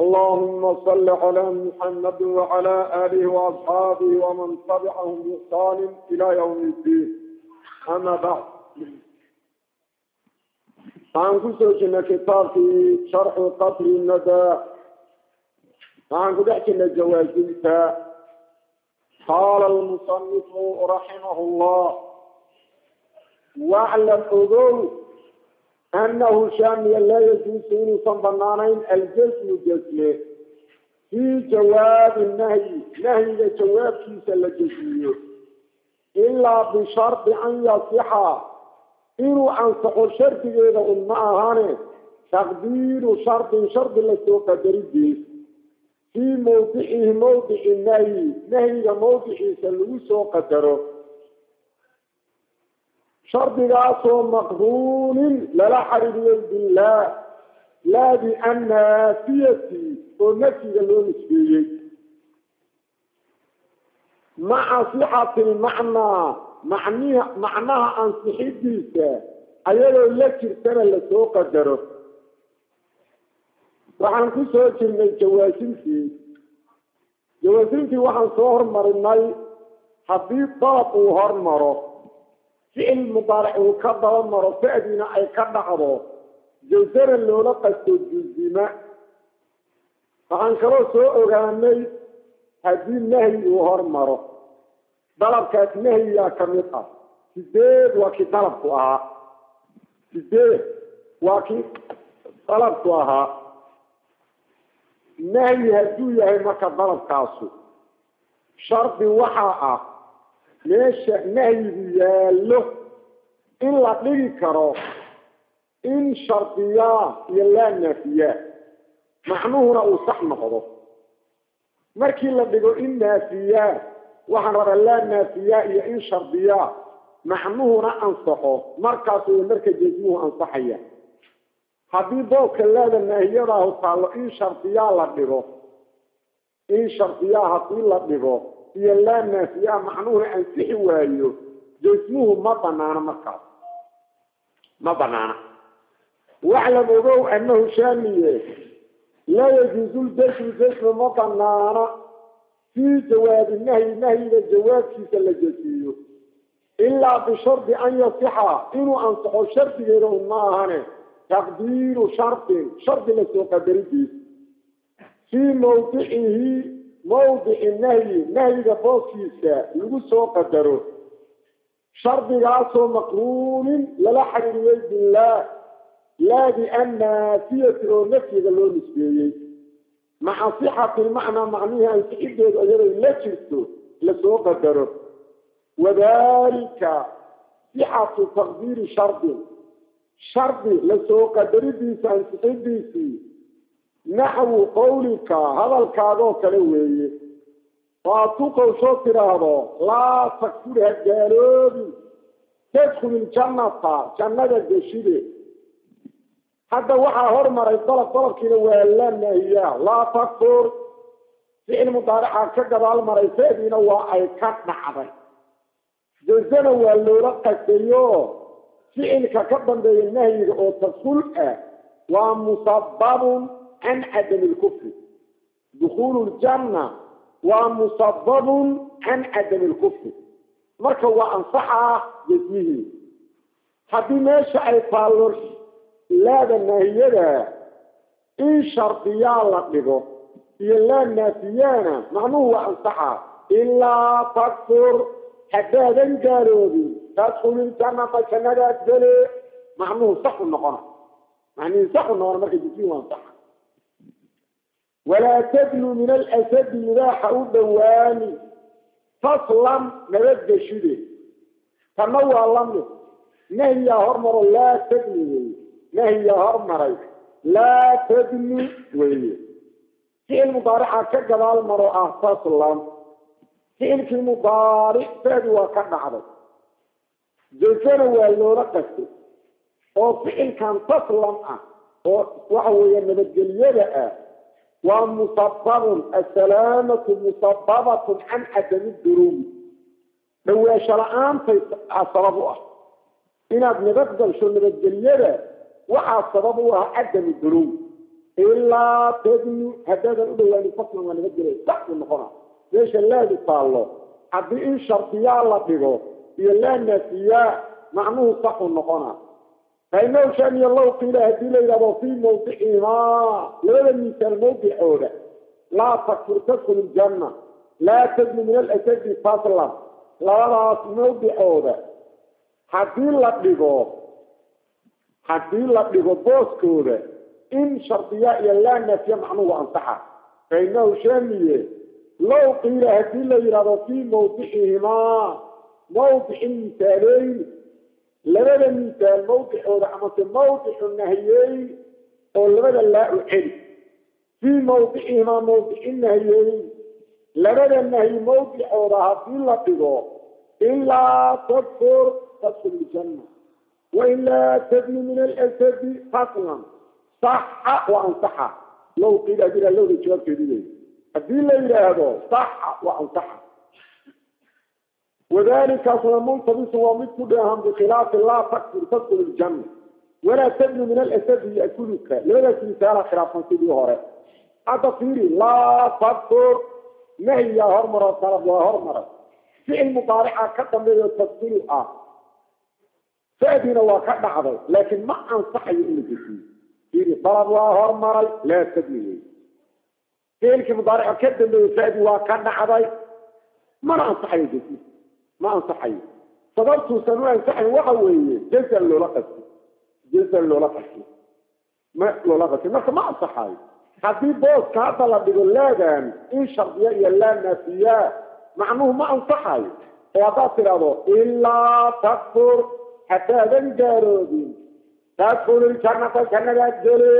اللهم صل على محمد وعلى آله وأصحابه ومن تبعهم بإحسان إلى يوم الدين. أما بعد. waxaan ku soo jirnay kitaabkii sharxu qasri nada waxaan ku dhex jirnay jawaasibta qaala almusanifu raximahu llah waclam ogow annahu shamiyan laa yajuusu inuusan banaanayn aljasmu jasme fii jawaabi nahyi nahyiga jawaabkiisa la jasmiyo ilaa bishardi an yasixa inuu ansaxo shardigeeda un ma ahane taqdiiru shardin shardi la soo qadarideed fii mawdicihi mawdici nahyi nahyiga mawdiciisa lagu soo qadaro shardigaasoo maqruunin lala xariiriyo billah laa biannafiyati oo nafyiga loo nisbeeyey maca sixati lmacnaa macnaha ansixidiisa ayadoo la jirtana la soo qadaro waxaan ku soo jirnay jawaasintii jawaasintii waxaan soo hormarinay haddii dalab uu hormaro ficil mudaaric uu ka daba maro fa'diina ay ka dhacdo jawsana loola qasto juzima. Waxaan kaloo soo ogaanay haddii nahyi uu hormaro dalabkaas nahyigaa ka mid ah. Sideed waa kii dalabku ahaa. Sideed waa kii dalabku ahaa. Nahyi hadduu yahay marka dalabkaasu shardi waxaa ah meesha nahyigu yaallo in la dhigi karo in shardiyaa iyo laa naafiyaa macnuhuna uu sax noqdo. Markii la dhigo in naafiyaa waxaan rabaa laa naafiyaa iyo in shardiyaa macnuhuna ansaxo. Markaas way marka jasmuhu ansaxaya. Haddii boobka laada naahiyadaahu taallo in shardiyaa la dhigo in shardiyaa haddii la dhigo iyo laa naafiyaa macnuhuna ansixi waayo jasmuhu ma banaano markaas. Ma banaana waclam ogow annahu shaamiye laa yajuuzu ljasmu jasmu ma banaana fii jawaabi nahyi nahyiga jawaabkiisa la jasiiyo ilaa bishardi an yasixa inuu ansaxo shardigeeda un ma ahane. Taqdiiru shardin shardi la soo qadaridiisa fii mawdicihi mawdici nahyi nahyiga booskiisa lagu soo qadaro. Shardigaasoo maqruunin lala xiriiriyey billaah laa biannaafiyati oo nafyiga loo nisbeeyey. Maca sixati lmacnaa macnihii ansixideedu iyaday la jirto la soo qadaro. Wadalika sixatu taqdiiri shardin shardi la soo qadaridiisa ansixidiisii naxwu qawlika hadalkaagoo kale weeye waatu qowshoo tidhaahdo laa takfur ha gaaloobi tadkhul iljannata jannada geshide hadda waxaa hormaray dalab dalabkiina waa la naahiyaa laa takfur ficil mudaarica ka gadaal maray feediina waa ay ka dhacday jazana waa loola qasayo ficilka ka dambeeya nahyiga oo tadkhul ah waa musababun can cadami lkufri dukhuulu ljanna waa musababun can cadami lkufri marka waa ansaxaa jasmihii haddii meesha ay taallo laada naahiyada in shardiyaa la dhigo iyo laa naafiyaana macnuhu waa ansaxaa ilaa takfur haddaadan gaaloobin tadkhululjannata jannadaad gele macnuhu saxu noqona macnihii saxu noqona marka jasmihii waa ansaxa walaa tadnu min alasadi midaaxa u dhowaani faslan nabadgeshide tanna waa la mid nahyaa hormaro laa tadni weye nahyaa hormaray laa tadni weeye ficil mudaarica ka gadaal maro ah taslam ficilkii mudaaric feedi waa ka dhacday jasana waa loola qastay oo ficilkan taslam ah oo waxa weeye nabadgelyada ah waa musababun assalaamatu musababatun can cadami duruumi dhaweesho la'aantay sabab u ah inaad nabad galsho nabadgelyada waxaa sabab u ah cadami duruum ilaa tadnu haddaadan u dhawaanin faslan waa nabadgelya sax u noqona meesha laadu taallo haddii in shardiyaa la dhigo iyo laa naafiyaa macnuhu saxu noqona fainahu shaniya low qiila haddii la yidhahdo fii mawdicihimaa labada misaal mawdicooda laa takfur tadkul iljanna laa tadnu min alasadi faslan labadaas mawdicooda haddii la dhigo haddii la dhigo booskooda in shardiya iyo laa naafiya macnuhu ansaxa fainahu shaniye low qiila haddii la yidhahdo fii mawdicihimaa mawdici misaaleyn labada misaal mawdicooda amase mawdicu nahiyeyn oo labada laa u celi. Fii mawdicihimaa mawdici nahiyeyn labada nahyi mawdicooda haddii la dhigo ilaa tadkur tadkul iljanna wailaa tadnu min alasadi faslan. Saxa wa ansaxa. Low qiila haddii la lowda jawaabteedi wey haddii la yidhaahdo saxa wa ansaxa wadalikaasna multabisu waa mid ku dheehan bikhilaafi laa takfur tadkul iljanna walaa tadnu min alasadi yakuluka labadaas misaala khilaafsan sidii hore hadda fiiri laa takfur nahyiyaa hormaro talab waa ficil mudaarica ka dambeeyo tadkulu ah fadina waa ka dhacday laakiin ma ansaxayo in la gesiyo fiiri talab waa hormaray laa tadni wey ficilkii mudaarica ka dambeeyo fadi waa ka dhacday mana ansaxayo gesiyo ma ansaxayo sababtuusan u ansaxayn waxa weeye jazan loola qasti jazan loola qasti ma loola qasti marka ma ansaxayo haddii booska hadda la dhigo laadan in shardiya iyo laa naafiya macnuhu ma ansaxayo oo haddaad tidhahdo ilaa takfur haddaadan gaaroodin tadkul iljannata jannadaad gele.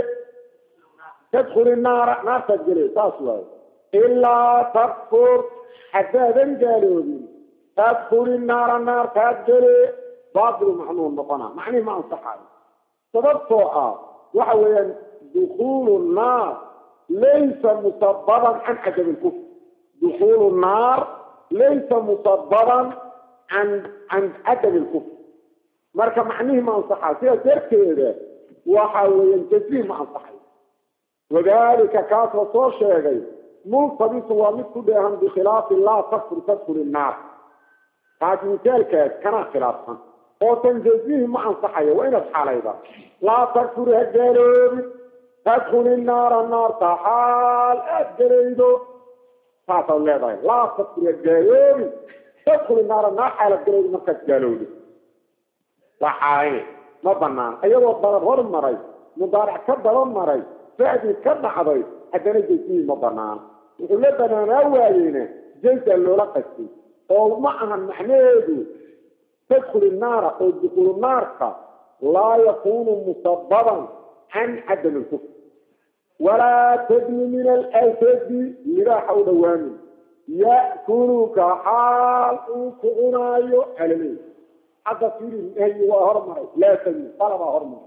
Tadkuli naara naartaad gele saas waayo ilaa takfur haddaadan gaaloodin tadkuli naara naartaad gele baatilu macnuhu noqona macnihi ma ansaxayo sababtoo ah waxa weeyaan dukulu naar laysa musababan can cadami lkufr dukulu naar laysa musababan can can cadami lkufr marka macnihii ma ansaxayo sidaas darteeda waxa weeyaan jazih ma ansaxayo wadalika kaas la soo sheegay multabisu waa mid ku dheehan bikhilaafi laa takfur tadkul innaar taas misaalkaas kana khilaafsan oo tan jazihi ma ansaxayo waa inaad xaalayda. Laa takfur ha gaaloobin tadkul innaara naarta xaal aad galaydo saasaad leedahay. Laa takfur ha gaaloobin tadkul innaara naar xaalaad galaydo markaad gaalowdo waa ma banaan iyadoo dalab hor maray mudaaric ka daba maray fadi ka dhacday haddana jazihi ma banaan wuxuu la banaanaa waayeyna jazaa loola qastay oo ma ahan macnaheedu tadkul naara oo dukulu naarka laa yakunu musababan can cadam lkufr walaa tadnu min alasadi libaaxa u dhawaamin ya'kuluka xaal uu ku cunaayo alale hadda fiiri nahyi waa hormaray laa tadnu talabaa hormaray.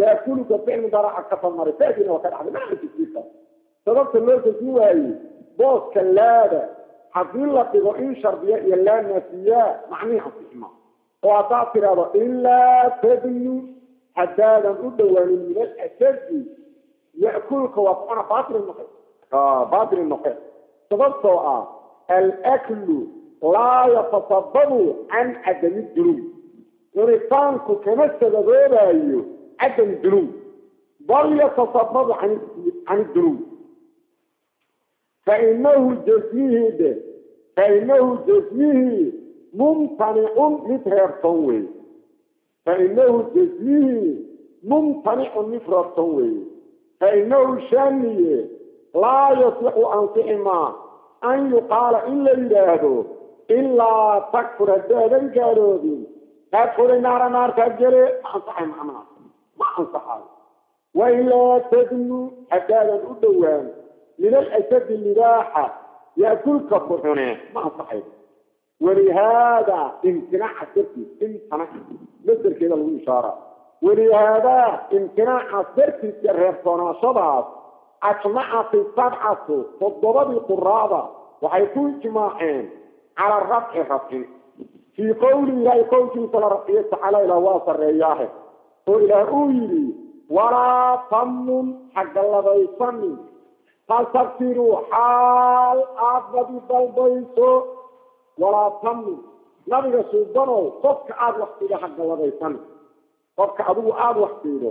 Yaakuluka ficil mudaraca ka falmaray fadina waa ka dhacday tasbiirka sababta loo tasbi waaye booska laada haddii la dhigo in shardiya iyo laa naafiyaa macnihi ansixma oo haddaad tidhaahdo ilaa tadnu haddaadan u dhawaanin min alasadi ya'kulka waa kucuna batil noqe. Batil noqe. Sababtoo ah alaklu laa yatasababu can cadami dunuub cunitaanku kama sababoobayo cadam dunuub bal yatasababu can dunuub fainahu jasmihi de fainahu jasmihi mumtanicun mid reebtoon wey fainahu jasmihi mumtanicun mid reebtoon weeye fainahu shaniye laa yasixu ansixi maa an yuqaala in la yidhaahdo ilaa takfur haddaadan gaaloobin tadkuli naara naartaad gele ma ansaxay macnaha ma ansaxayo wailaa tadnu haddaadan u dhowaan min alasadi libaaxa yaakulka buxune ma ansaxay walihaada imtinaaca dartiis imtana masderkeeda lagu ishaara walihaadaa imtinaacaas dartiiska reebtoonaashadaas ajmacati sabcatu toddobadii quraada waxay ku ijmaaceen cala rafci rafcin fii qowli ilaahay qowlkiisa la rafciyo tacaala ilaah waa sarreeyaahe oo ilaah uu yidhi walaa tamnun xaggaladaysanin tasafiruu xaal aad badi dalbayso walaa tamnun nabiga suubanow qofka aada wax siido xaggaladaysanin qofka adigu aada wax siido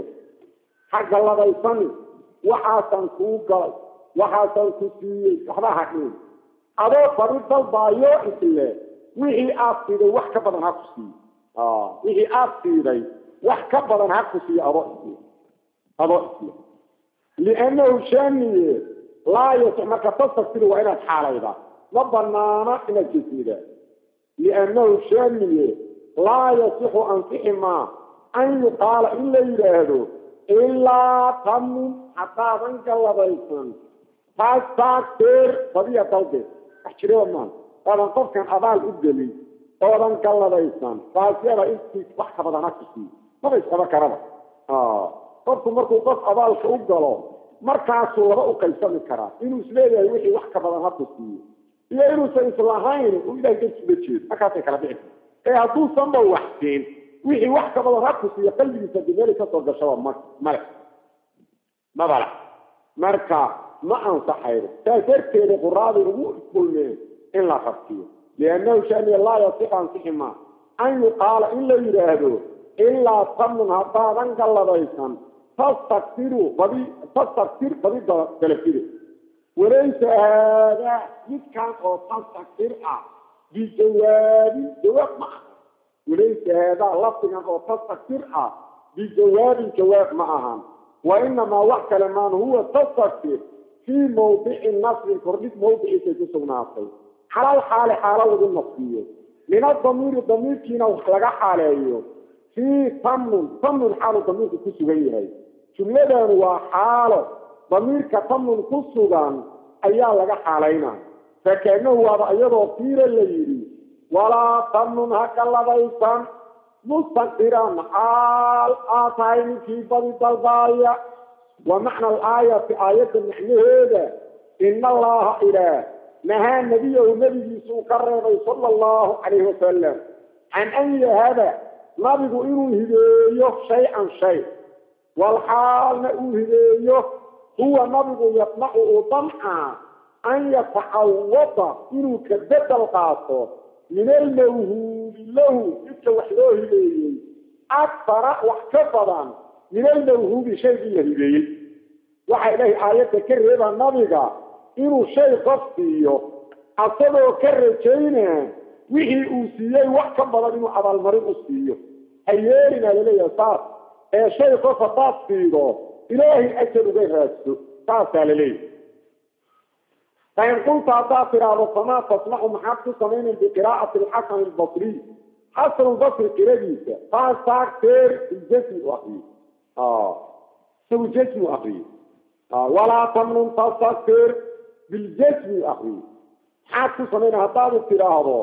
xaggaladaysanin waxaasan kuu galay waxaasan ku siiyey waxba hadhin adoo badi dalbaayo isle wixii aad siiday wax ka badan ha ku siiyo wixii aad siiday wax ka badan ha ku siiyo adoo isiy adoo isle liannahu shaaniye laa yasix marka tasafiri waa inaad xaalayda. Ma banaana inaad jesmida liannahu shaaniye laa yasixu ansixi maa an yuqaala in la yidhaahdo ilaa tamin haddaadan gallabaysan taastaateer badiya dalbeed wax jiraba maa oodan qofkan abaal u gelin oodan gallabaysan taasiyada intii wax ka badan ha ku siiyo maba isqaba karaba. Qofku markuu qof abaalka u galo markaasuu laba u qaybsami karaa. Inuu is leeyahay wixii wax ka badan ha ku siiyo. Iyo inuusan islahayn uu ilahay darsuga jeedo. Markaasay kala dhici karta ee hadduusanba wax wixii wax ka badan ha ku siiyo qalbigiisa de meelay ka soo gashaba ma male. Mabala marka ma ansaxaydo saas darteeda quraada ugu kulmeen in la rabtiyo. Liannahu shaniya laa yasixu ansixi maa. An yuqaala in la yidhaahdo ilaa tamnun haddaadan gallabaysan tastaktiru badi tastaktir badi dalafide walaysa haadaa midkaan oo tastaktir ah bijawaabi jawaab ma aha walaysa haadaa lafdigan oo tastaktir ah bijawaabin jawaab ma ahan wa inamaa wax kale maan huwa tastaktir fii mawdici nasrin kordhig mawdiciisay ku sugnaatay xalal xaali xaalo lagu nasbiyo min adamiiri damiirkiina wax laga xaaleeyo fii tamnun tamnun xaalu damiirku ku sugan yahay jumladanu waa xaalo damiirka tamnun ku sugan ayaa laga xaalaynaa. Fakaanahu waaba iyadoo fiira la yidhi walaa tamnun ha gallabaysan mustaqiran xaal aa tahay ninkii badi dalbaaya. Wa macna alaayati aayadda macnaheeda ina allaha ilaah nahaa nebiyahu nebigiisa uu ka reebay sala allahu calayhi wasalam can an yahaba nabigu inuu hibeeyo shay-an shay walxaalna uu hibeeyo huwa nabigu yadmacu uu damcaa an yatacawada inuu ka bedel qaato min almawhuubi lahu midka wax loo hibeeyey akara wax ka badan min almawhuubi shaygii la hibeeyey waxaa ilaahay aayadda ka reeba nabiga inuu shay qof siiyo asagoo ka rajayna wixii uu siiyey wax ka badan inuu abaalmarin u siiyo. Ha yeelina la leeyahay saas ee shay qof haddaad siido ilaahay ajar uga raadso saasaa la leeyahay fain qulta haddaad tidhaahdo famaa tasmacu maxaad ku samaynan biqiraa'ati alxasan albasriy xasan albasri. Qiradiisa faastaagteer biljasmi u akriyo isagu jasmi u akriyo walaa tamnun tastakteer biljasmi u akriyo maxaad ku samayna haddaadu tidhaahdo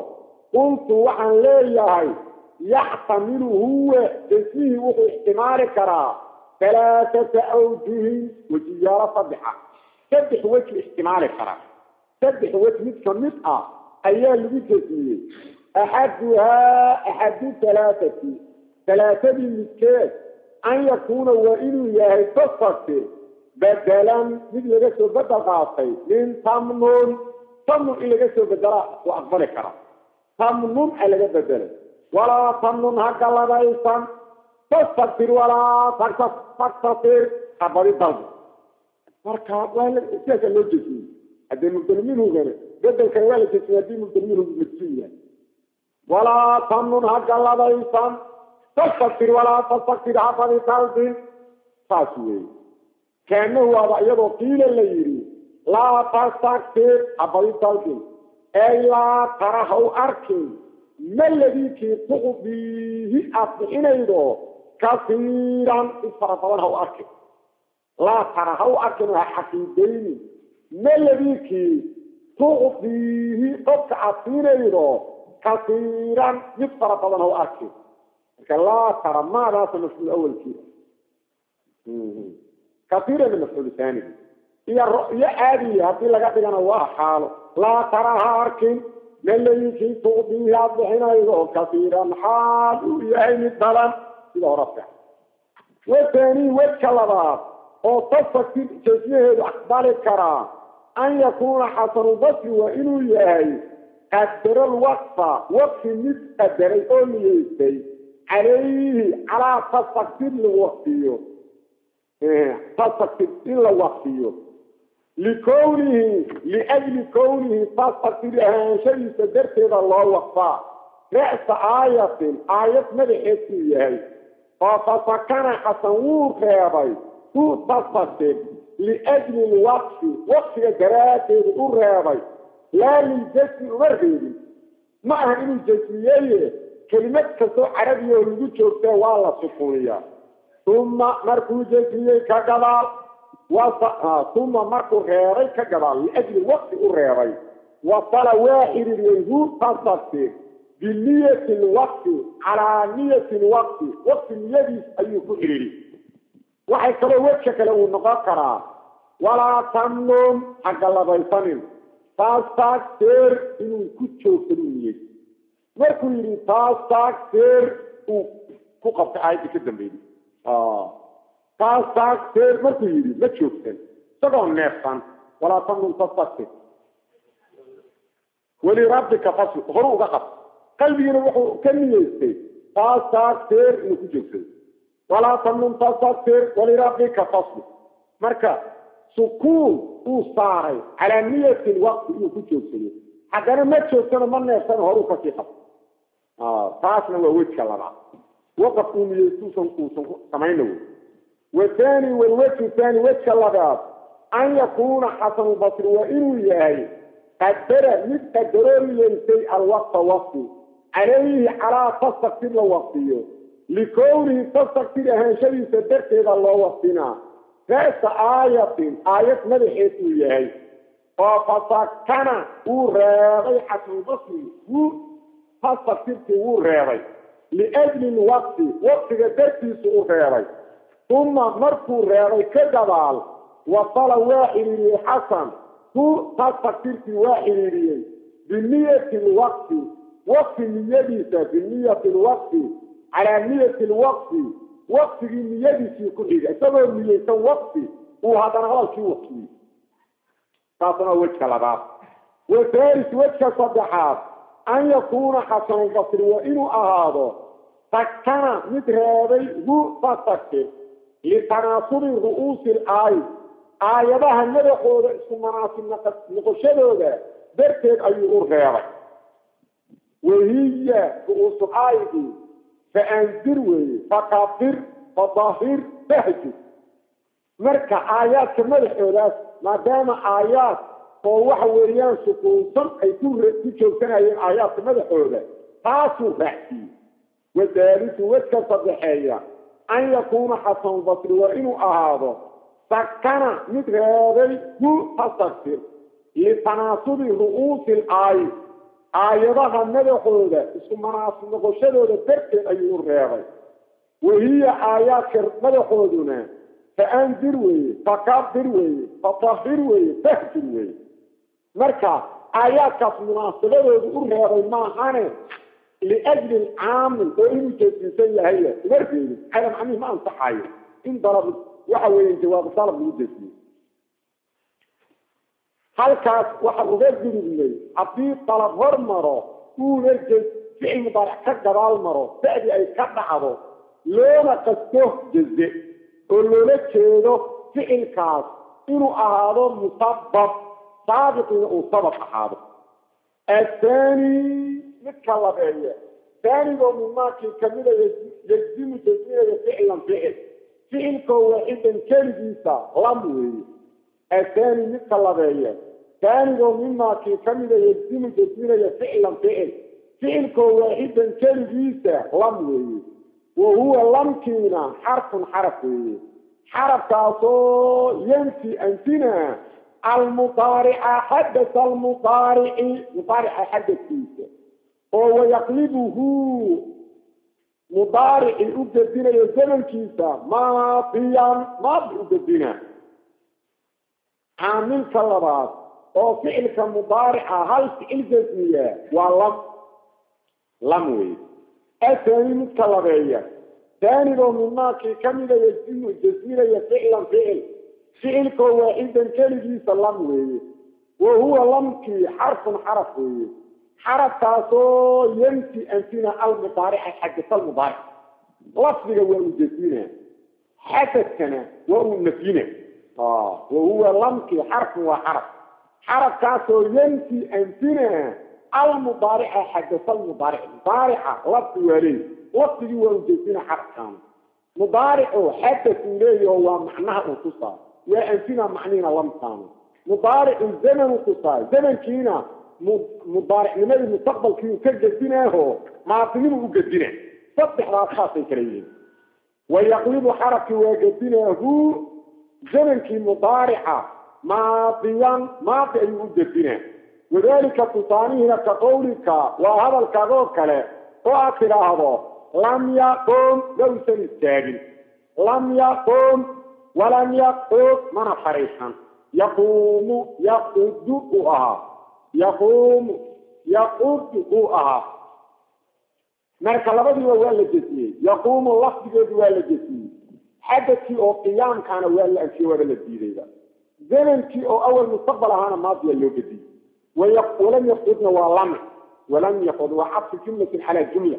qultu waxaan leeyahay yaxtamilu huwa jasmihii wuxuu ixtimaali karaa halaaata awjuhin wejiyaalo saddexa. Saddex weji ixtimaali karaa. Saddex wej mid ka mid ah ayaa lagu jasmiyey axaduhaa axadu halaaati halaatadii midkeed an yakuuna waa inuu yahay tasakti bedelan mid laga soo bedel qaatay min tamnun tamnun in laga soo bedelaa waa aqbali karaa. Tamnun a laga bedelay walaa tamnun ha galladaysan tastaktir walaa taktasir habadi dalba marka sidaasa loo jesmiyey haddee mubdalminhugana bedelkana waa la jesmiyey haddii mubdalminhugu majsuum yahay walaa tamnun ha galladaysan tastaktir walaa tastaktir habadi dalbin saas weeye kaanahu waaba iyadoo qiila la yidhi laa tastaktir habadi dalbin ee laa tara ha u arkin ma ladiikii tuqdiihi aad bixinaydo kasiiran in fara badan ha u arkin laa tara ha u arkin ha xaqiidayni maladikii tucdiihi qofka aad siinaydo kasiiran mid fara badan oo arki marka laa tara maadaasa mafcuul awalkii kasiirana mafcuul haanigi iyo iyo caadiyi haddii laga dhigana waa xaalo laa tara ha arkin maladikii tucdiihi aad bixinaydo kasiiran xaal uu yahay mid badan sida hore fiican watani wedka labaad oo tasakir jasmaheedu aqbali karaa an yakuuna xasanulbasri waa inuu yahay qadara lwaqfa waqfi mid qadaray oo niyeystay calayhi calaa tasaktir la waqfiyo tasaktir in la waqfiyo likownihi liajli kownihi tasaktir ahaanshadiisa darteeda loo waqfaa ra'sa aayatin aayad madaxeedkuu yahay oo fasakana wuu reebay hu tasaktir liajli lwaqfi waqfiga daraaddeeda u reebay laa liljasmi uma reebin ma aha inuu jasmiyeye kelimad kastoo carabiya oo lagu joogtee waa la sukuuniyaa uma markuu jasmiyey ka gadaal uma markuu reebay ka gadaal liajli waqfi u reebay wasala waa xiriiriyey hu tasaktir biniyati lwaqfi calaa niyati lwaqfi waqfi niyadiis ayuu ku xiriiri waxay kaloo wejka kale uu noqon karaa walaa tamnun hagalabaysanin taastakteer inuu ku joogsan u niyey markuu yidhi taastakteer uu ku qabtay aayaddii ka dambeeyey taastakteer markuu yidhi ma joogsan isagoo neefsan walaa tamnun tastaktir welirabbika fasl horu uga qab. Qalbigiina wuxuu ka niyeystay taastakteer inuu ku joogsado walaa tamnun tastaktir walirabbika fasl marka sukuun uu saaray calaa niyati lwaqti inuu ku joogsado haddana ma joogsano ma neefsano horuu ka sii qabo taasna waa wejka labaad. Waqaf uu niyeystuusan uusan samayna wey wathani walwejhu thani wejka labaad an yakuuna xasanulbasri waa inuu yahay qadara mid qadaroo niyeystay alwaqta waqti calayhi calaa tastaktir la waqtiyo likownihi tastaktir ahaanshadiisa darteeda loo waqtinaa ra'sa aayatin aayad madaxeed uu yahay oo fasakana wuu reebay xasanulbasri wuu tastaktirkii wuu reebay liajli lwaqti waqtiga dartiisu u reebay uma markuu reebay ka gadaal wasala waa xiriiriyey xasan hu tastaktirkii waa xiriiriyey biniyati lwaqti waqti niyadiisa biniyati lwaqti calaa niyati lwaqti waqtigii niyadiisii ku xiga isagoo niyeysan waqti uu haddana hadalkii waqtiyey taasna wejka labaad. Wathalis wejka saddexaad an yakuuna xasanulbasri waa inuu ahaado sakana mid reebay hu tasaktir litanaasubi ru'uusi laay aayadaha madaxooda isku manaasib noqoshadooda darteed ayuu u reebay wahiya ru'uusu aaydi faandir weeye fakabir fadahir fahjir marka aayaadka madaxoodaas maadaama aayaad oo waxa weeyaan sukuunsan ay ku ku joogsanayeen aayaadka madaxooda taasuu raacsiiyey wadaalisu wejka saddexeeya an yakuuna xasanulbasri waa inuu ahaado sakana mid reebay hu tasaktir litanaasubi ru'uusi laayi aayadaha madaxooda isku manaasib noqoshadooda darteed ayuu u reebay wahiya aayaadka madaxooduna faandir weeye fakabir weeye fatahir weeye fahjir weeye marka aayaadkaas munaasabadoodu u reebay maahane liajli lcaamil oo inuu jeedsiisan yahay uma reebin ala macnihi ma ansaxayo in dalab waxa weeye jawaab dalab lagu jeedsiyo halkaas waxaa uga gudubnay haddii dalab hor maro uuna ficil mudaaric ka gadaal maro ba'di ay ka dhacdo loona qasto jaze oo loola jeedo ficilkaas inuu ahaado musabab saabiqiina uu sabab ahaado athani midka labeeye taanigoo mimaakii kamida yajzimu jasminaya ficlan ficil. Ficilkoo waaxidan keligiisa lam weeye athani midka labeeye taanigoo mimaakii kamida yajzimu jasminaya ficlan ficil. Ficilkoo waaxidan keligiisa lam weeye wa huwa lamkiina xarfun xaraf weeye xarafkaasoo yanfi anfina almudaarica xadasa almudaarici mudaarica xadadkiisa oo wayaqlibuhu mudaarici u gedinayo zamankiisa maadiyan maadi u gedina caamilka labaad oo ficilka mudaarica hal ficil jasmiya waa lam. Lam wey. Athani midka labeeya taanigoo mimaakii kamida yasimu jasminaya ficlan ficil. Ficilkoo waaxidan keligiisa lam weeye. Wa huwa lamkii xarfun xaraf weeye xarafkaasoo yanti anfina almudaarica xadasa almudaaric lafdiga waa uu jasmina xadadkana waa uu nafyina. Wahuwa lamkii xarfun waa xaraf. Xarafkaasoo yanti anfina almudaarica xadasa almudaaric mudaarica lafdi waa lafdigii waa uu jasmina xarafkan. Mudaarico xadasuu leeyaho waa macnaha uu tusaa waa anfina macniina lamkaana mudaaricu zamanu tusaa zamankiina mudaaricnimadii mustaqbalkii ka gedinaaho maadinimu u gedina. Saddexdaas saasay kala yihiin. Wayaqlibu xarafkii waa gedinaahu zamankii mudaarica maadiyan maadi ayuu u gedinaa. Wadalika tusaanihina ka qawlika waa hadalkaagoo kale oo aad tidhaahdo lam yaqum gawsan istaagin. Lam yaqum walam yaqud mana fariisan yaquumu yaqudu uu ahaa yaquumu yaqudu uu ahaa. Marka labadiiba waa la jesiyey yaquumu lafdigeedu waa la jesiyey xadadkii oo qiyaamkaana waa la anfiyey waaba la diidayba zamankii oo awal mustaqbal ahaana maadiya loo gediyey. Walam yaqudna waa lami walam yaqud waa cadfu jumlatin calaa jumla.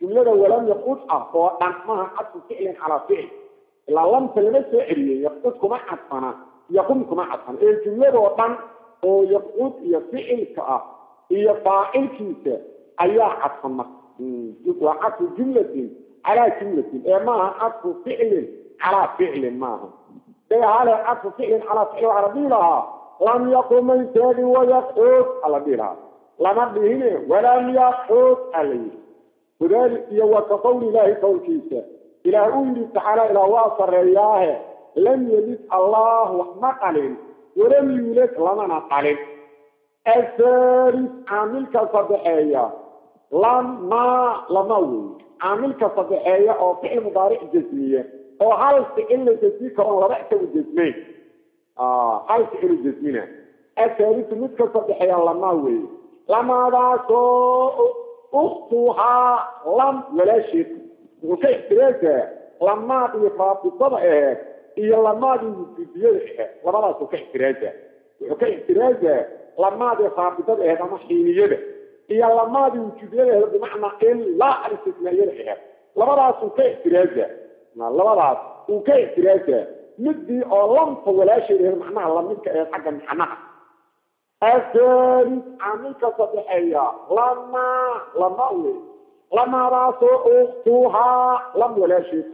Jumlada walam yaqud ah oo dhan maha cadfu ficlin calaa ficl. Ilaa lamta lama soo celiyey yaqud kuma cadfana yaqum kuma cadfana. Ee jumladoo dhan oo yaqud iyo ficilka ah iyo faacilkiisa ayaa cadfan marka waa cadfu jumlatin calaa jumlatin. Ee maaha cadfu ficlin calaa ficlin maaha. Ee hale cadfu ficlin calaa ficlin waxaa la dhihi lahaa. Lam yaqum man taagin wayaqud ala dhihi lahaa. Lama dhihine walam yaqud ala yidhi. Wadaalik iyo wa ka qawli ilaahi qowlkiisa ilaah uu yidhi tacaala ilaah waa sarreeyaahe lam yelid allah wax ma qalin walam yuulad lamana qalin asaris caamilka saddexeeya lamaa lama wey caamilka saddexeeya oo ficil mudaaric jasmiye oo hal ficil la jasmi karoon laba isagu jasmeyn hal ficilu jasmina asarisu midka saddexeeya lamaa wey lamaadaasoo uktuhaa lam walaasheed wuxuu ka ixtiraasaa lamaadii raabidada aheed iyo lamaadii wujudiyada aheed labadaasuu ka ixtiraasaa wuxuu ka ixtiraasaa lamaadii raabidada aheed ama xiiniyada iyo lamaadii wujudiyada aheed bimacnaa ilaa alistisnaayada aheed labadaasuu ka ixtiraasaa labadaas uu ka ixtiraasaa midii oo lamta walaasheed aheed macnaha lamidka aheed xagga macnaha. Asalis caamilka saddexeeya lamaa lama wey lamaadaasoo uktuhaa lam walaasheed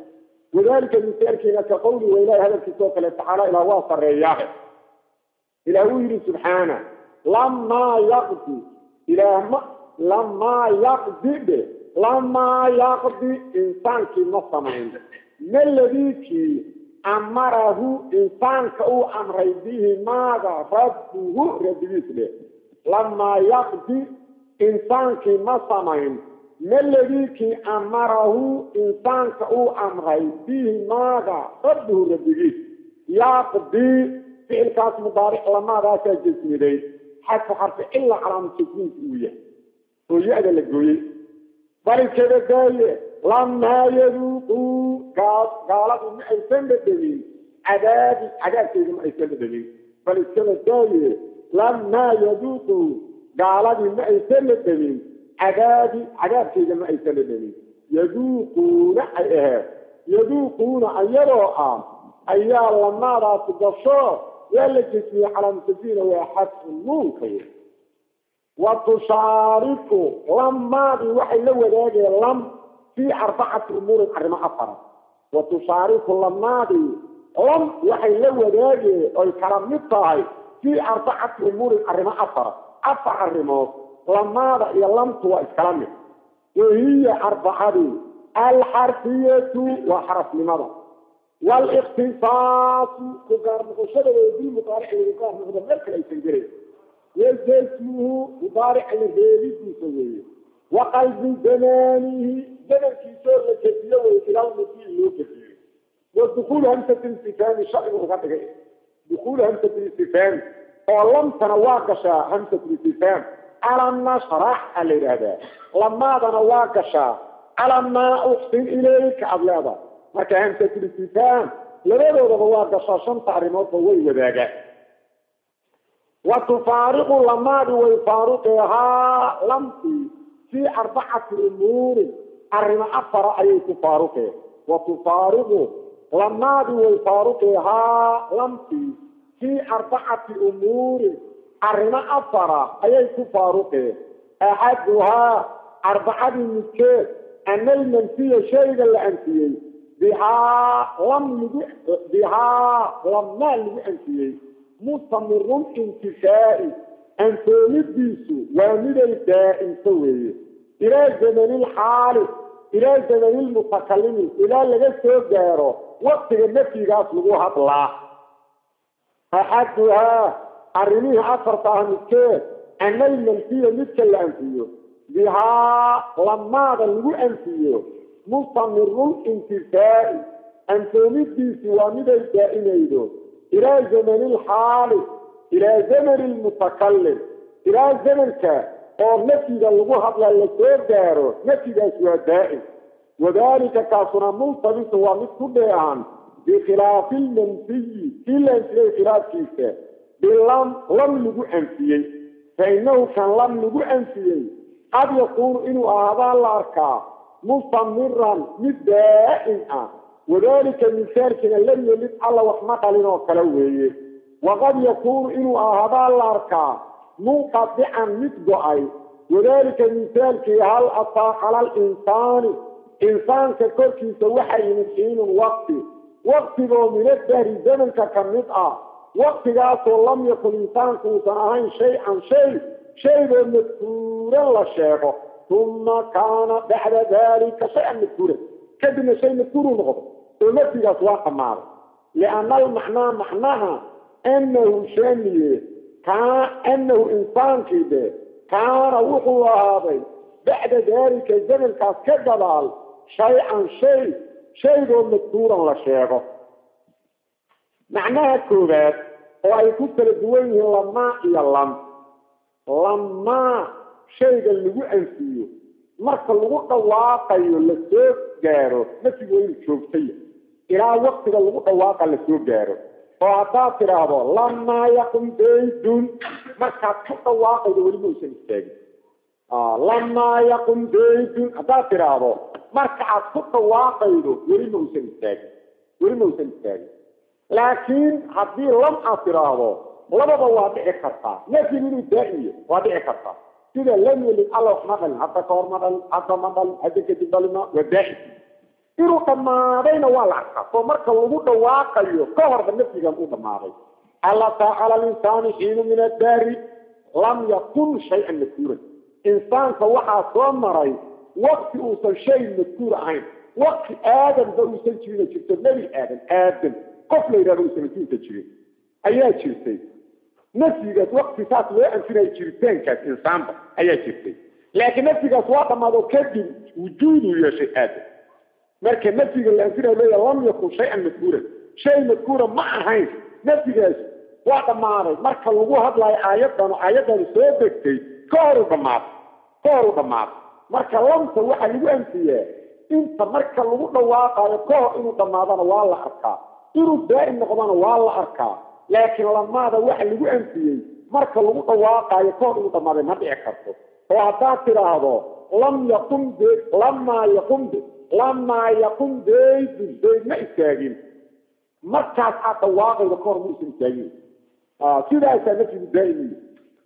wadalika misaalkeena ka qawli wa ilahi hadalkiisa oo kale tacaala ilaah waa sarreeyaahe ilaah wuu yidhi subxaana lamaa yaqdi ilaah ma lamaa yaqdi dhe lamaa yaqdi insaankii ma samayn. Maladiikii amarahu insaanka uu amray bihi maaga rabbuhu rabbigiis dhe lamaa yaqdi insaankii ma samayn maladiikii amarahu insaanka uu amray bihi maaga rabbuhu rabbigiis yaqdi ficilkaas mudaaric lamaadaasaa jasmiday xadfu xarfi ilaa calaamu jasmiinka uu yahay oo ya-da la gooyey bal kada daaye lamaa yaduuquu gaaladu ma aysan dhadhamin cadaabi cadaabkeyda ma aysan dhadhamin bal iskada daaye lamaa yaduuquu gaaladii ma aysan dhadhamin cadaabi cadaabkeyda ma aysan dhadhamin yaduuquuna ay aheed yaduuquuna ayadoo ah ayaa lamaadaasi gasho waa la jesmiyey calaamusadiina waa xadfu nuunka wa tushaariku lamaadii waxay la wadaageen lam fii arbacati umuurin arrimo afara wa tushaariku lamaadii lam waxay la wadaageen oy kala mid tahay fii arbacati umuurin arrimo afara afar arrimood lamaada iyo lamtu waa iskala mid. Wahiya arbacadii alxarfiyatu waa xarafnimada. Waaliktisaasu kugaar noqoshada wadil mudaaric gaar noqda meel kale aysan gelayn wajasmuhu mudaarica la reebidiisa weeye. Waqalbi zamaanihi zamankiisoo la jediyo wey ilalmudiil loo wa wadukuulu hamsati istifhaami sharcigu uga dhigay. Dukuulu hamsat istifhaami oo lamtana waa gashaa hamsat istifhaam calama sharax yidhaahdaa. Lamaadana waa gashaa. Calamaa uxsin ilayka aad leedahay marka hamsa labadoodaba waa gashaa shanta arrimoodba way wadaagaan wa tufaariqu lamaadi way faaruqeehaa lamtii fii arbacati umuurin. Arrimo afara ayay ku faaruqee. Wa tufaariqu lamaadi way faaruqeehaa lamtii fii arbacati umuurin arrimo afara ayay ku faaruqeen axaduhaa arbacadii midkeed ana almanfiya shayga la anfiyey bihaa lam lgu bihaa lamaa lagu anfiyey mustamirun intifaa'i anfoolidiisu waa miday daa'imto weeye. Ilaa zamanilxaali ilaa zamanilmutakalimi ilaa laga soo gaaro waktiga nafyigaas lagu hadlaa. Axaduhaa arrimihii afarta ah midkee anal manfiya midka la anfiyo bihaa lamaada lagu anfiyo mustamirul intifaa'i anfoomidiisi waa miday daa'imaydo ilaa zamani lxaali ilaa zamani lmutakalim ilaa zamanka oo nafyiga lagu hadla la soo gaaro nafyigaas waa daa'im. Wadaalika kaasuna multabisun waa mid ku dheehan bikhilaafi lmanfiyi kii la anfiyay khilaafkiisa bilam lam lagu anfiyey. Fainahu kan lam lagu anfiyey. Qad yakuunu inuu ahaadaa la arkaa mustamiran mid daa'im ah. Wadaalika misaarkina lam yelid alla wax ma dhalin oo kale weeye. Waqad yakuunu inuu ahaadaa la arkaa munqadican mid go'ay. Wadaalika misaalkii hal ataa cala alinsaani insaanka korkiisa waxaa yimid xiinun waqti. Waqtigoo mina dahri zamanka ka mid ah waktigaasoo lam yakun insaanku uusan ahayn shay-an shay shaygoo madkuuran la sheego. Uma kaana bacda daalika shay-an madkuuran. Kadibna shay madkuuruu noqdo. Oo naftigaas waa dhammaaday lianna almacnaa macnaha anahu shaamiye anahu insaankii dee kaana wuxuu ahaaday bacda daalika zamankaas ka gadaal shay-an shay shaygoo madkuuran la sheego macnaha koobaad oo ay ku kala duwan yihiin lamaa iyo lam. Lamaa shayga lagu anfiyo marka lagu dhawaaqayo la soo gaaro nafigoodu joogtay. Ilaa waktiga lagu dhawaaqa la soo gaaro. Oo haddaad tidhaahdo lamaa yaqum baydun markaad ku dhawaaqaydo weliba usan istaagin. Ah, lamaa yaqum baydun haddaad tidhaahdo marka aad ku dhawaaqaydo weli ma istaagin. Weli ma istaagin laakiin haddii lam aad tidhaahdo labada waa dhici kartaa nafsigu inuu daa'imiyo waa dhici kartaa sida lam yelid alla wax dhalin hadda kahor ma dhalin hadda ma dhalin hadda kadib dhalina waa daaci inuu dhammaadayna waa la arkaa oo marka lagu dhawaaqayo ka horba nafsigan uu dhammaaday alla taa cala linsaani xiinu min addaari lam yakun shay-an madkuuran insaanka waxaa soo maray waqti uusan shay madkuur ahayn. Waqti aadamba uusan jirin jirto nebi aadan aadan qof la yidhahdo uusan adduunka jirin ayaa jirtay nafsigaas waqti saas loo anfinaya jiritaankaas insaanba ayaa jirtay laakiin nafsigaas waa dhammaado kadib wujuuduu yeeshay aadam marka nafsiga la anfinayo leeya lam yakun shay-an madkuuran shay madkuura ma ahayn nafsigaas waa dhammaaday marka lagu hadlayo aayaddan aayaddan soo degtay ka horu dhammaaday ka horu dhammaaday marka lamta waxaa lagu anfiyaa inta marka lagu dhawaaqayo ka hor inuu dhammaadana waa la arkaa inuu daa'im noqdana waa la arkaa. Laakiin lamaada waxa lagu anfiyey marka lagu dhawaaqayo ka hor inuu dhammaaday ma dhici karto. Oo haddaad tidhaahdo lam yaqum lamaa yaqum lamaa yaqum daydun dayd ma istaagin. Markaas aad dhawaaqaydo ka hor ma usan istaagin. Sidaasaa nafsigu daa'imiyo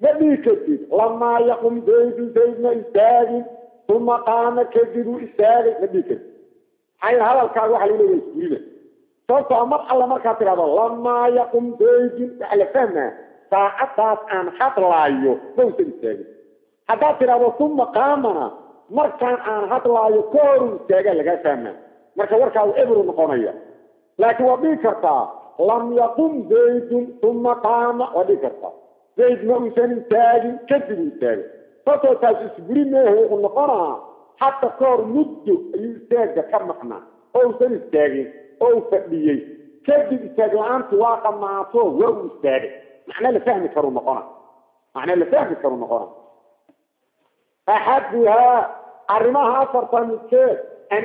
ma dhihi kartid lamaa yaqum daydun dayd ma istaagin uma qaama kadib uu istaagay ma dhihi kartid. Hadalkaaga waxa lagu leeyahay isgurida sababtoo mar alle markaad tidhahdo lamaa yaqum daydun waxa la fahmaa saacadaas aan hadlaayo ma usan istaagin haddaad tidhahdo uma qaamana markaan aan hadlaayo ka horu istaagaa lagaa fahmaa marka warkaagu ebru noqonaya. Laakiin waa dhigi kartaa lam yaqum zaydun uma qaama waa dhigi kartaa. Zayd ma uusan istaagin kadib uu istaagay sababtoo taas isburi meehe wuxuu noqonaa oo u fadhiyey. Kadib istaag la'aantu waa dhammaato waa uu istaagay macna la fahmi karu noqona. Macna la fahmi karu noqona. Axaduhaa arrimaha afarta midkeed an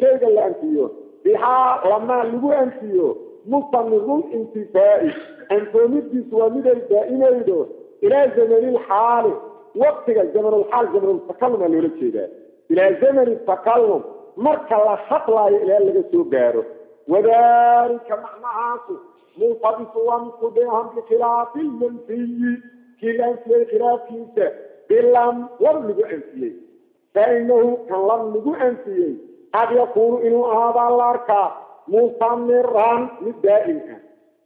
shayga la anfiyo bihaa lamaa lagu anfiyo mustamiru intifaa'i. Anfoonidiisu waa miday daa'imaydo. Ilaa zamanilxaali waktiga zamanulxaal zamanultakalluma loola jeedaa. Ilaa zamani takallum marka la hadlaayo ilaa laga soo gaaro wadalika macnahaasu muntabisu wankudehan bikhilaafi lmanfiyi kii la anfiyey khilaafkiisa bilam lam lagu anfiyey. Fainahu kan lam lagu anfiyey qad yakuunu inuu ahaadaa la arkaa mustamiran mid daa'im ah.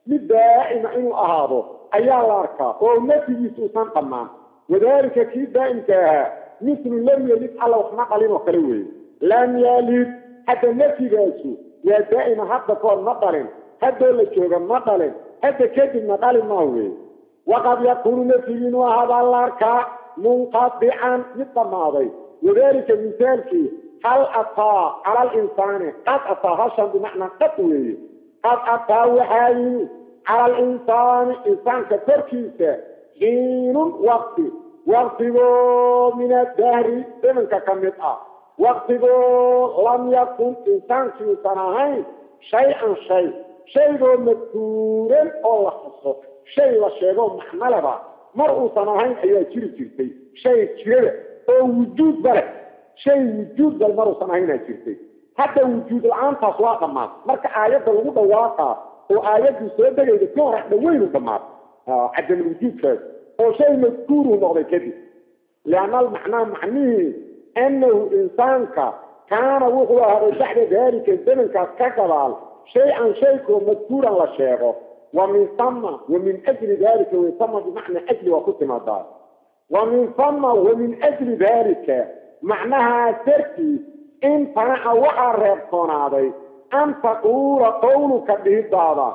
Mid daa'ima inuu ahaado ayaa la arkaa oo nafigiisa uusan dhammaan. Wadalika kii daa'imka ahaa mislu lam mid alla waxna qalin oo kale weeye lam yaalid hadda nafigaasu yaa daa'ima hadda koor ma dhalin. Haddoo la jooga ma dhalin. Hadda kadibna dhali maa weeye waqad yakuunu nafigi inuu ahaabaa la munqadican mid dhammaaday. Wadaalika misaalkii hal ataa cala alinsaani qad ataa hashan bimacna qad weeye. Qad ataa waxaa yimi cala alinsaani insaanka korkiisa xiinun waqti. Waqtigoo min addahri zamanka ka mid ah waktigo lam yakun insaankiisan ahayn shay-an shay shaygoo madkuuran oo la xuso shay la sheego macnaleba mar uusan ahayn ayaa jiri jirtay shay jirada oo wujuudba leh shay wujuudbal mar uusan ahaynaa jirtay hadda wujuud la'aantaas waa dhammaad marka aayadda lagu dhawaaqaa oo aayaddu soo degayda ka hor dhaweynu dhammaad cadamul wujuudkaas oo shay madkuuruu noqday kadib leanal macnaa macnihii annahu insaanka kaana wuxuu ahaaday bacda daalika zamankaas ka gadaal shay-an shaykoo madkuuran la sheego wa min ama wa min jli daalika wama bimacna ajli waa ku timaadaa wa min ama wa min ajli daalika macnahaas dartiis intanaca waxaa reebtoonaaday an taquula qowluka dhihidaada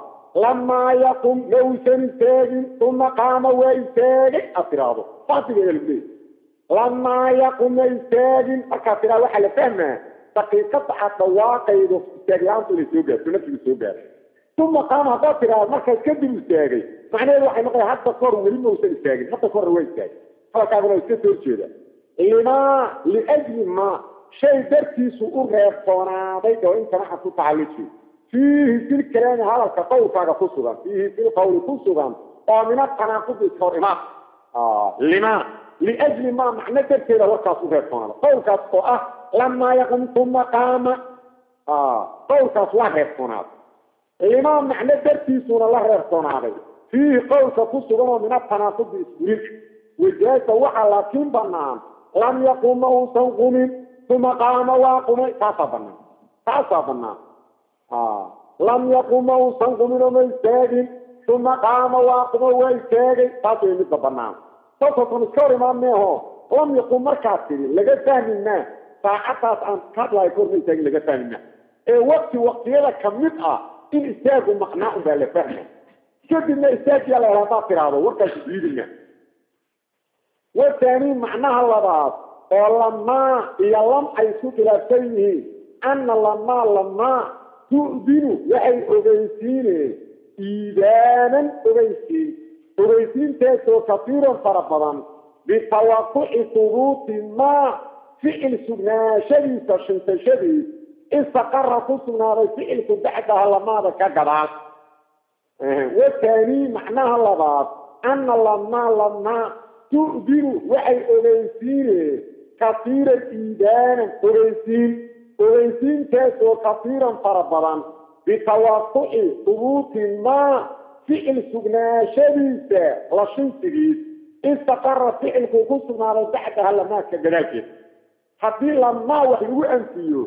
lamaa yaqum ma uusan istaagin uma qaama waa istaagay ad tiraahdo fasiga elbe lamaa yaquma istaagin markaa sidaa waxaa la fahmaa daqiiqada aad dhawaaqaydo istaaglaantu inay soo gaarto nafsiga soo gaaro uma qaama haddaad tiraado markaas kadib istaagay macnaheedu waxay noqona hadda kahor weli ma usan istaagin hadda kahorna waa istaagay hadalkaaguna waa iska soo horjeeda limaa liajli ma shay dartiisu u reebtoonaaday oo intana aan ku tacallujiyo fiihi fil kalaami hadalka qawlkaaga ku sugan fiihi fil qawli ku sugan oo mina tanaaqubi iska hor imaad limaa liajli maa macno darteeda warkaas u reebsoonaada qawlkaas oo ah lamaa yaqumtu maqaama qawlkaas la reebsoonaaday limaa macno dartiisuna la reebsoonaaday fiihi qawlka ku sugan oo min atanaasubi isfurin wajaasa waxaa laakiin banaan lam yaquma uusan qumin uma qaama waa qumay taasaa banaan taasaa banaan lam yaquma uusan qumin oo ma istaagin uma qaama waa quma waa istaagay taas way midda banaan sababtootan iska hor imaan meeho. Lam yaqum markaas tidhi laga fahmi saacaddaas aan ka hadlaayo ka horma istaagin laga fahmi ee waqti waqtiyada ka mid ah in istaagu maqnaa unbaa la fahma kadibna istaagkiyaa la hela hadaad tiraahdo warkaasi diidima wathaani macnaha labaad oo lamaa iyo lam ay isku khilaafsan yihiin anna lamaa lamaa tu'dinu waxay ogeysiineen iidaanan ogeysiin ogeysiinteesoo kaiiran fara badan. Bitawaquci subuuti maa ficil sugnaashadiisa shintashadiis istaqara ku sugnaaday ficilku bacdaha lamaada ka gadaas watani macnaha labaad ana lamaa lamaa tu'diru waxay ogeysiineen kaiiran iidaanan ogeysiin. Ogeysiintaasoo kaiiran fara badan. Bitawaquci subuuti maa ficil sugnaashadiisa lashinsigiis istaqara ficilku ku sugnaaday bacdaha lamaadka gadaalkeed haddii lamaa wax lagu anfiyo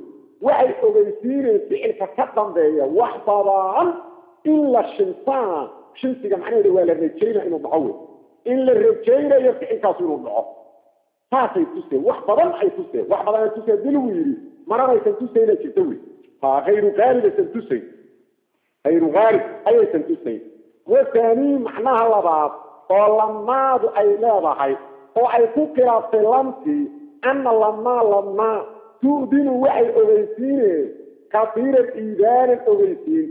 waxay ogeysiinay ficilka ka dambeeya wax badan in la shinsaana shinsiga macnaheeda waa la rajaynaya inuu dhaco wey in la rajaynayo ficilkaas inuu dhaco taasay tuseen wax badan ay tuseen wax badan ay tuseen dilgu yidhi maranaysan tusayna jirta wey ha hayru qaalib aysan tusayn hayru qaalib ayaysan tusayn wathanii macnaha labaad oo lamaadu ay leedahay oo ay ku khilaaftay lamtii ana lamaa lamaa tu'dinu waxay ogeysiineen kasiiran iidaanan ogeysiin.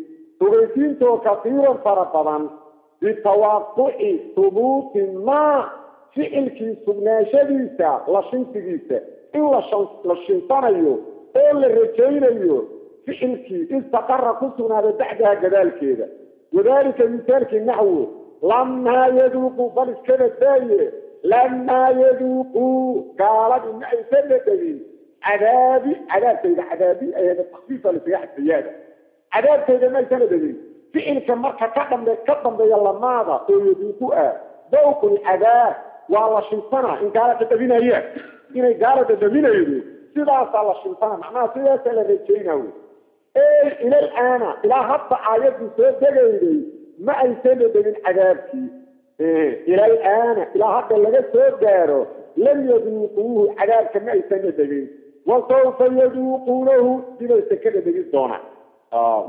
Ogeysiintoo kasiiran fara badan bitawaaquci hubuuti maa ficilkii sugnaashadiisa la shinsigiisa in la shinsanayo oo la rajaynayo ficilkii istaqara ku sugnaaday bacdaha gadaalkeeda wadaalika misaalkii naxwo lamaa yaduuquu bal iskaba daaye lamaa yaduuquu gaaladii ma aysan dhadhegin cadaabi cadaabtayda cadaabi ayada takfiifa lisaga xadfayaada cadaabtayda ma aysan dhadhegin ficilka marka ka dambe ka dambeeya lamaada oo yaduuqu ah dawqul cadaab waa la shinsanaa in gaala dhadhaminaya inay gaala dhadhaminaydo sidaasaa la shinsanaa macnaha sidaasaa la rajaynaa wey ey ilal aana ilaa hadda aayadii soo degayday ma aysan dhadhegin cadaabkii. Ilal aana ilaa hadda laga soo gaaro lam yaduuquuhu cadaabka ma aysan dhadhegin wasawfa yaduuquunahu dibayse ka dhadhegin doonaan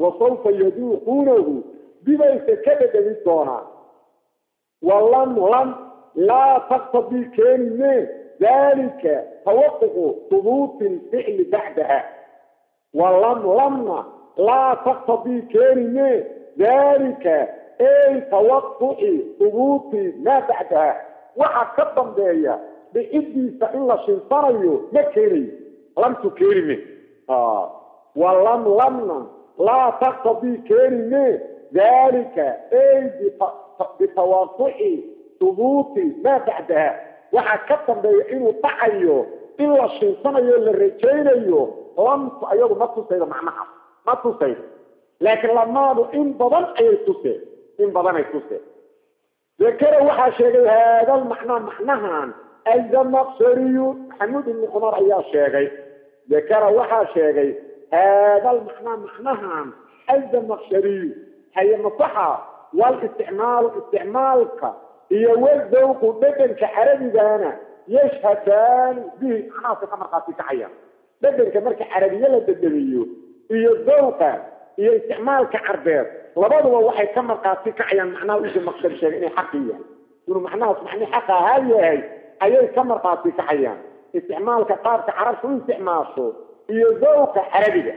wasawfa yaduuquunahu dibayse ka dhadhegin doonaan walam lam laa taqtadii keenime dalika tawaqucu hubuuti lficli bacdaha walam lamna laa taqtadii keenime dalika ey tawaquci hubuuti maa bacdaha waxa ka dambeeya dhicidiisa in la shinsanayo ma keenayo lamtu keenime walam lamna laa taqtadii keenime dalika ey bitawaquci hubuuti maa bacdaha waxa ka dambeeya inuu dhacayo in la shinsanayo la rajaynayo lamtu ayadu ma tusaydo macnahaas ma tusaydo. Laakiin lamaadu in badan ayay tuseen in badanay tuseen dakara waxaa sheegay haadal macnaa macnahan. Azamaqshariyu maxamuud ibni cumar ayaa sheegay. Dakara waxaa sheegay haadal macnaa macnahan. Azamaqshariyu haye masaxa wal isticmaalu isticmaalka iyo wadawqu dhedhanka carabigana yashhadaani bihi. Macnahaasa ka markhaati kacayaan dhedhanka marka carabiye la dhedhamiyo iyo dawqa iyo isticmaalka carbeed labaduba waxay ka markhaati kacayaan macnaha usa maqsad sheegay inay xaqi yahay inuu macnahaas macni xaqa ahaa yahay ayay ka markhaati kacayaan. Isticmaalka qaabka carabta u isticmaasho iyo dawqa carabiga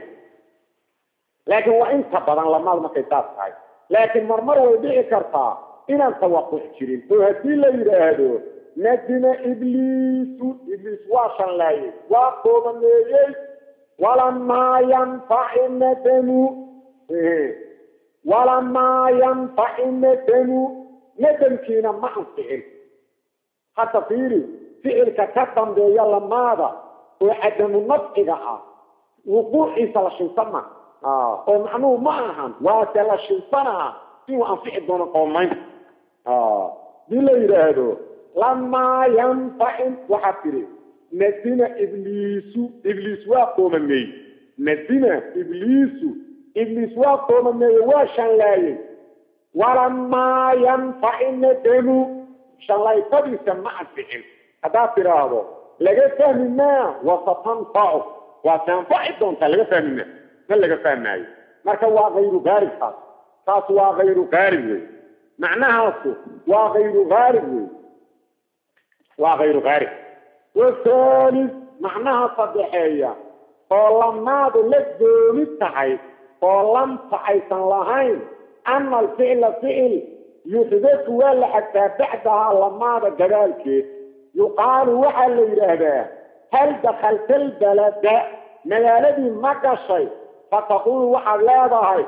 laakiin waa inta badan lamaad markay saas tahay. Laakiin marmar way dhici kartaa inaan tawaquc jirin. Oo haddii la yidhaahdo nadima ibliisu ibliis waa shanlaayey waa koobameeyey walamaa yanfaci nadamu walamaa yanfaci nadamu nadamkiina ma anficin hadda fiiri ficilka ka dambeeya lamaada oo cadamu nafciga ah wuquuciisa la shinsama oo macnuhu ma ahan waase la shinsanaa inuu anfici doono qoomaynta dii la yidhaahdo lamaa yanfacin waxaa tiri nadina ibliisu ibliis waa qoomameey nadina ibliisu ibliis waa qoomameeye waa shanlaayey walamaa yanfaci nadamu shanlaytadiisa ma anficin haddaad tidhaahdo laga fahmi maa wasatanfacu waase anfaci doontaa laga fahmi maa ma laga fahmaayo. Marka waa hayru gaalib taas. Taas waa hayru gaalib wey macnahaasu waa hayru gaalib wey waa hayru gaalib wathaalis macnaha saddexeeya oo lamaadu la gooni tahay oo lamta aysan lahayn ana alficla ficil yuxdafu waa la xagtaa bacdahaa lamaada gadaalkeed. Yuqaalu waxaa la yidhaahdaa hal dakalta albalada magaaladii ma gashay fataqulu waxaad leedahay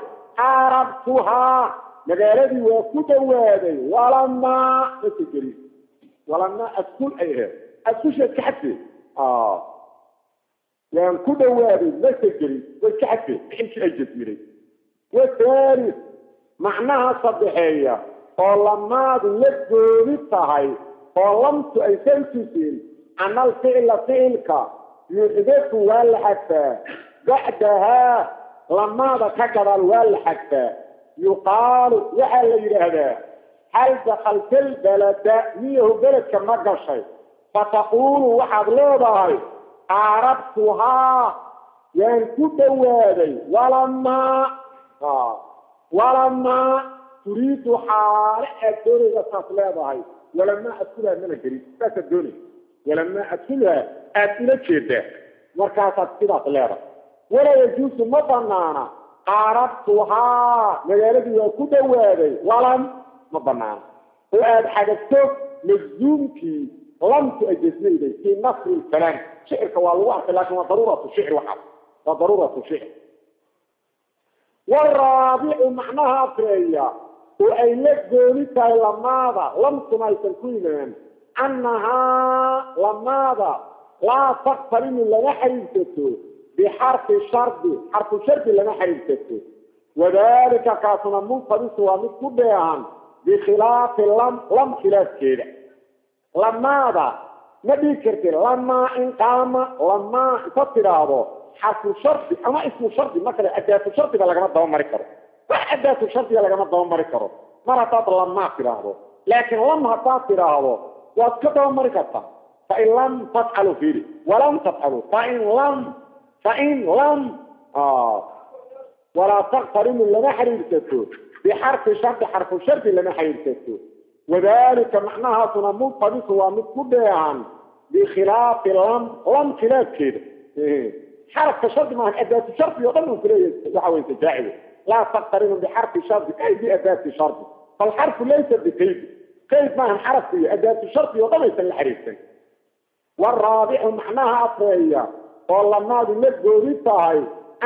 arabtuhaa magaaladii waa ku dhawaaday walamaa masa gelin walamaa askul ay ahayd. Askushaad ka xadfee waan ku dhawaaday masa gelin way ka xadfee ficilkii ay jasmiray wathaalis macnaha saddexeeya oo lamaadu la gooni tahay oo lamtu aysan tusin ana alficla ficilka yuxdafu waa la xadfaa bacdahaa lamaada ka gadaal waa la xadfaa yuqaalu waxaa la yidhaahdaa hal dakalta albalada miyahu beledka ma gashay fataqulu waxaad leedahay qaarabtuhaa waan ku dhawaaday walamaa walamaa turiidu xaale aad doonayda saas leedahay walamaa adkulaha mana gelin saasaad doonay walamaa adkulaha aad ula jeedaa markaasaad sidaas leedahay walaa yajuusu ma banaana qaarabtuhaa magaaladii waa ku dhawaaday walam ma banaana oo aada xadagto majzuumkii lamtu ajasnayday fii nasri lkalaam shicirka waa lagu arkay laakin waa daruuratu shicr waxaas waa daruuratu shicr. Waraabicu macnaha afreeya oo ay la gooni tahay lamaada lamtuna aysan ku imaan annahaa lamaada laa taktarimu lama xariirsato. Bixarfi shardi xarfu shardi lama xariirsato. Wadalika kaasuna muntabisu waa mid ku dheehan bikhilaafi lam lam khilaafkeeda lamaada ma dhigi karti lamaa in qaama lamaa isa tidhaahdo xarfu shardi ama ismu shardi ma kale adaatu shardiga lagama daba mari karo wax adaatu shardiga lagama daba mari karo mar haddaad lamaa tidhaahdo laakiin lam haddaad tidhaahdo waad ka daba mari kartaa fain lam tafcalu fiiri walam tafcalu fain lam fain lam walaa taktarimu lama xiriirsato bixarfi shardi xarfu shardi lama xiriirsato wadalika macnahaasuna muntabisu waa mid ku dheehan bikhilaafi lam lam khilaafkeeda xarafka shardi maaha adaatu shardi oo dhan uu kuleeyahay waxa wey tajaacibo laa taktarimu bixarfi shardi ay biadaati shardi falxarfu laysa bikayd kayd maahan xarafka iyo adaatu shardi oo dhan aysan la xiriirsan waraabicu macnaha afreeya oo lamaadu la goodi tahay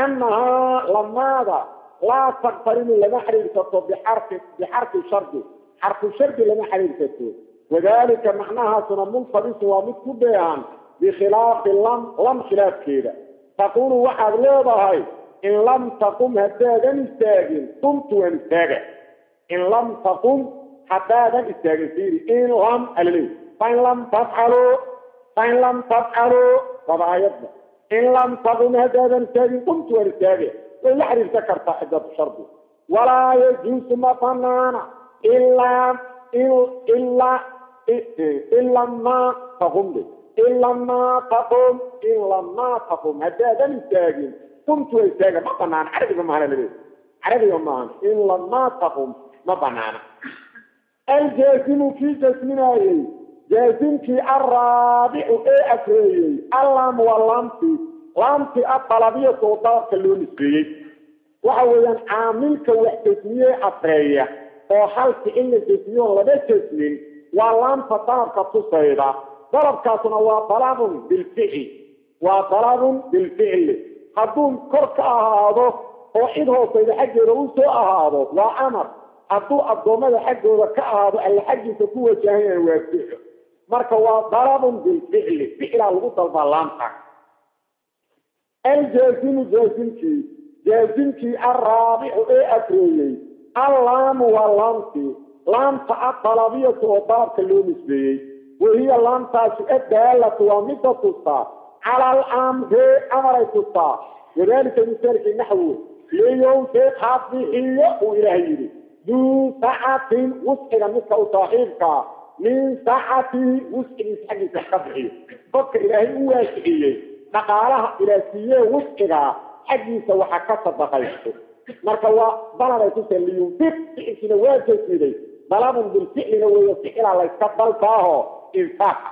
annahaa lamaada laa taktarimu lama xiriirsato bixarfi bixarfi shardi. Xarfu shardi lama xiriirsato. Wadalika macnahaasuna muntabisu waa mid ku dheehan bikhilaafi lam lam khilaafkeeda. Taqulu waxaad leedahay in lam taqum haddaadan istaagin qumtu waan istaaga. In lam taqum haddaadan istaagin fiiri in lam alaleey fain lam tafcalu fain lam tafcalu waba aayadda in lam taqum haddaadan istaagin qumtu waan istaaga way la xiriirsan kartaa cidatu shardi. Walaa yajuusu ma banaana ilaa ilaa ila ma taqum ila ma taqum ila ma taqum. Haddaadan istaagin qumtu istaaga ma banaana carabiga mahana laleey carabiga maahan ila ma taqum ma banaana aljaasimu kii jasminaayey jaasimkii alraabicu ee afreeyey allam waa laamti laamti adalabiyatu oo dalabka loo nisbeeyey. Waxa weeyaan caamilka wax jasmiyee afreeya oo halki in la jasmiyoon laba jasmin waa laamta dalabka tusayda. Dalabkaasuna waa dalabun bilficli waa dalabun bilficli. Hadduu kor ka ahaado oo cid hoosayda xaggeeda u soo ahaado waa amar. Hadduu addoommada xaggooda ka ahaado alla xaggiisa ku wajahanyahay waa ficl marka waa dalabun bilficli ficlaa lagu dalbaa laamta aljaasimu jaasimkii jaasimkii alraabicu ee afreeyey allaamu waa laamtii laamta adalabiyatu oo dalabka loo nisbeeyey wahiya laamtaasi adaalatu waa midda tustaa cala alamri amaray tustaa wadalika misaalkii naxwu liyowfiq ha uu ilaah yidhi duu sacatin wusciga midka u saaxiibkaa min sacatii wuscigiisa xaggiisa ka. Bixiyo dadka ilaahay u waasiciyey dhaqaalaha ilaasiiyee wuscigaa xaggiisa waxa ka sadaqaysto marka waa dalabay tusee liyunfiq ficilkiina waa jasmiday dalabun bilficlina weeye ficilaa layska dalbaaho infaaqa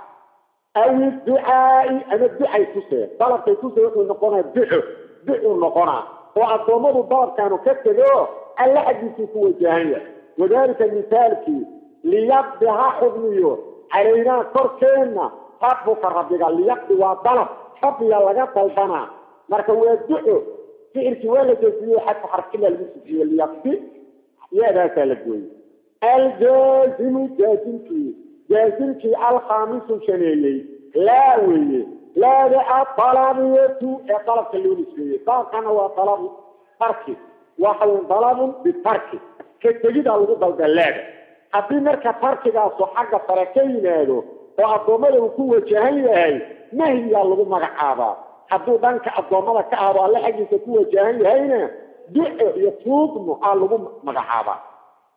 aw ducaai ama ducay tusee dalabkay tusee wuxuu noqonaa duxo duxuu noqonaa. Oo addoommadu dalabkaanu ka tego alla xaggiisuu ku wajahan yahay wadalika misaalkii liyaqdi ha xugmiyo calaynaa korkeenna rabbuka rabbiga liyaqdi waa dalab rabbiga laga dalbanaa marka waa duxo ficilkii waa la jasmiyey xadka xarfila lagu sujiye liyaqdi yaadaasaa la gooyey. Aljaazimu jaasimkii jaasimkii alkhaamisu shaneeyey laa weeye laada adalabiyatu ee dalabka loo nisbeeyey dalabkana waa dalabu tarki waxa dalabun bitarki. Ka tegidaa lagu dalba laada haddii marka tarkigaasu xagga sare ka yimaado oo addoommada uu ku wajahan yahay nahyigaa lagu magacaabaa hadduu dhanka addoommada ka ahdo alle xaggiisa ku wajahan yahayna duco iyo tuugmu aa lagu magacaabaa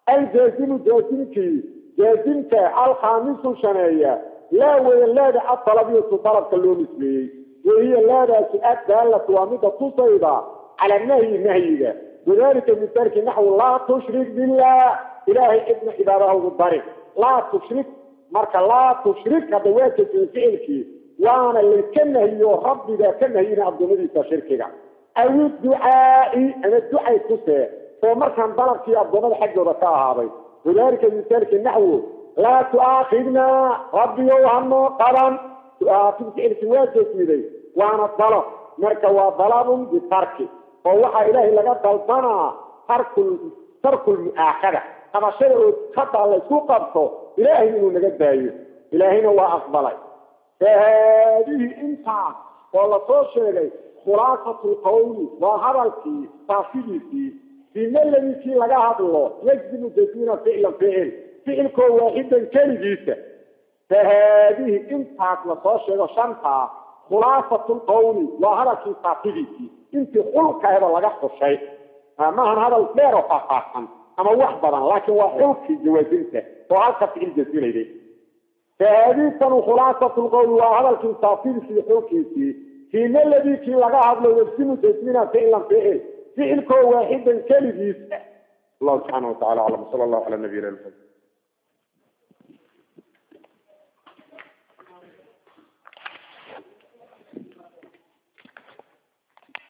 aljaasimu jaasimkii jaasimka alkhaamisu shaneeya laa weeye laada adalabiyatu dalabka loo nisbeeyey wahiya laadaasi addaalatu waa midda tusayda cala nahyi nahyiga wadalika misalki naxwu laa tushrik billah ilaahay cidna cibaadahawdu dari laa tushrik marka laa tushrik hadda waa kasiin ficilkii waana layka nahiyo rabbiga ka nahiyina addoommadiisa shirkiga. Awi ducaai ama ducay tusee oo markaan dalabkii addoommada xaggooda ka ahaaday wadalika misaalki naxwu laa tu'aakhidnaa rabbiyow hanoo qaban. Tu'aakhid ficilkii waa jasmiday waana dalab marka waa dalabun bitarki oo waxaa ilaahay laga dalbanaa tarkul tarkul mu'aakhada. Qabashada oo hadda laysku qabto ilaahay inuu naga daayo. Ilaahayna waa aqbalay fahaadihi intaas oo la soo sheegay khulaasatu lqawli waa hadalkii faafidiisii bimaladikii laga hadlo yajzimu jasmina ficlan ficil ficilkoo waaxidan keligiisa. Fahaadihi intaas la soo sheego shantaa khulaasatu lqawli waa hadalkii faafidiisii intii xulkaeba laga xushay. Maahan hadal dheer oo faahfaahsan ama wax badan laakiin waa xulkii jawaasinta oo halka ficil jasminayday fahaadiitan khulaasatu lqowli waa hadalkii taafsiilkii xoogiisii fiina ladii kii laga hadlo yabsimu tasmina ficlan ficil ficilkoo waaxidan keligiis ah allahu subxaana wa tacala aclam sala allahu calaa nabiyina alfad